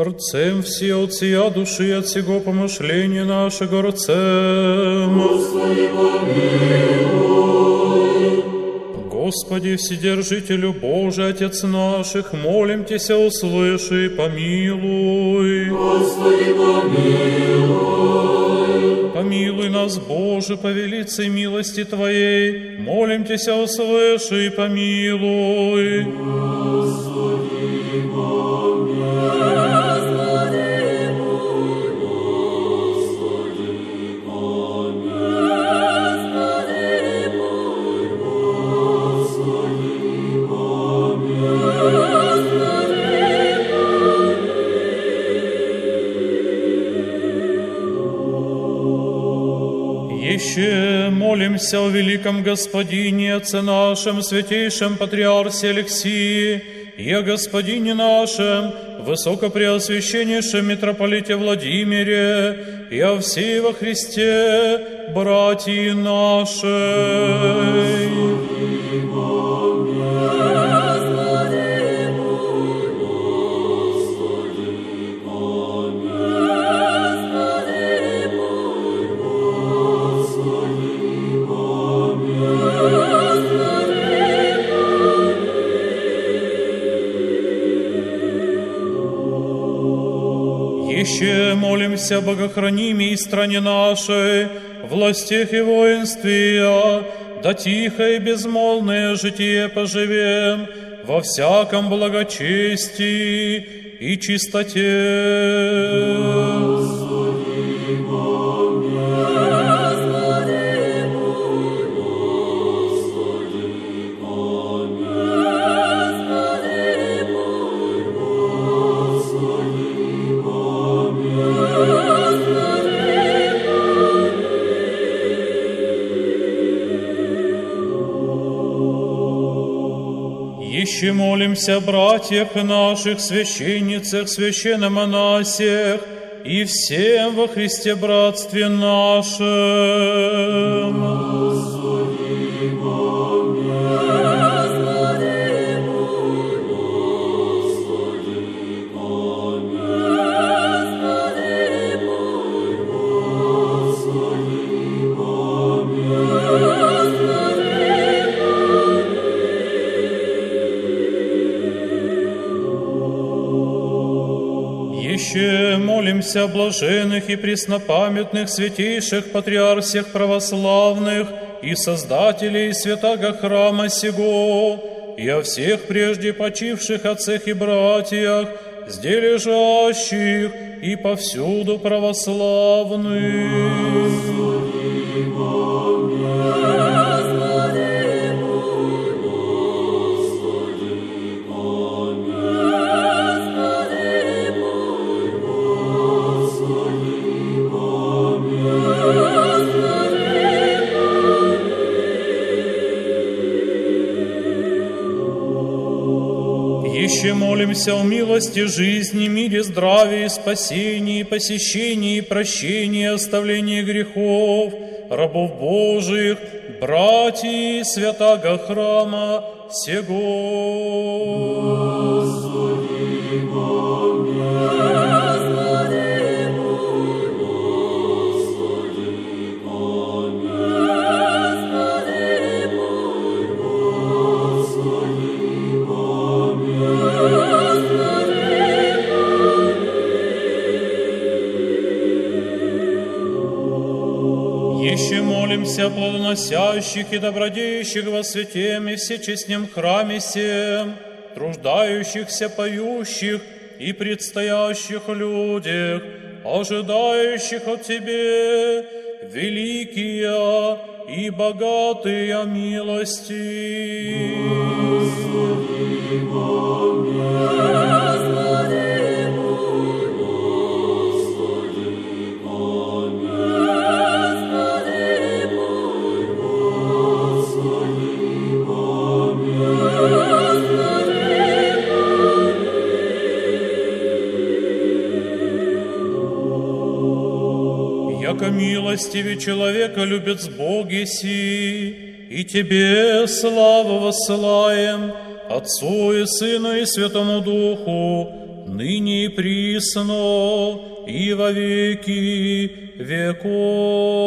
Рцем все от сия души, от всего помышления нашего рцем. Господи, помилуй. Господи, Вседержителю Божий, Отец наших, молим Тебя, услыши и помилуй. Господи, помилуй. Помилуй нас, Боже, по велицей милости Твоей, молим Тебя, услыши и помилуй. Господи, помилуй. Еще молимся о великом Господине, Отце нашем, святейшем Патриарсе Алексии, и о Господине нашем, Высокопреосвященнейшем Митрополите Владимире, и о всей во Христе, братьи нашей. Еще молимся, богохраними и стране нашей, властях и воинстве, да тихо и безмолвное житие поживем во всяком благочестии и чистоте. Еще молимся братьях наших, священницах, священномонасиях и всем во Христе братстве нашем. Господи, помилуй. Еще молимся о блаженных и преснопамятных святейших патриарсиях православных и создателей святого храма сего, и о всех прежде почивших отцах и братьях, здесь лежащих и повсюду православных. Господи, помилуй. Еще молимся о милости жизни, мире, здравии, спасении, посещении, прощении, оставлении грехов, рабов Божиих, братьев святого храма сего. Еще молимся плодоносящих и добродеющих во святем и всечестнем храме всем, труждающихся, поющих и предстоящих людях, ожидающих от Тебе великие и богатые милости. Господи. Яко милостиве человека любит с Боги си, и Тебе славу воссылаем, Отцу и Сыну и Святому Духу, ныне и присно, и во веки веков.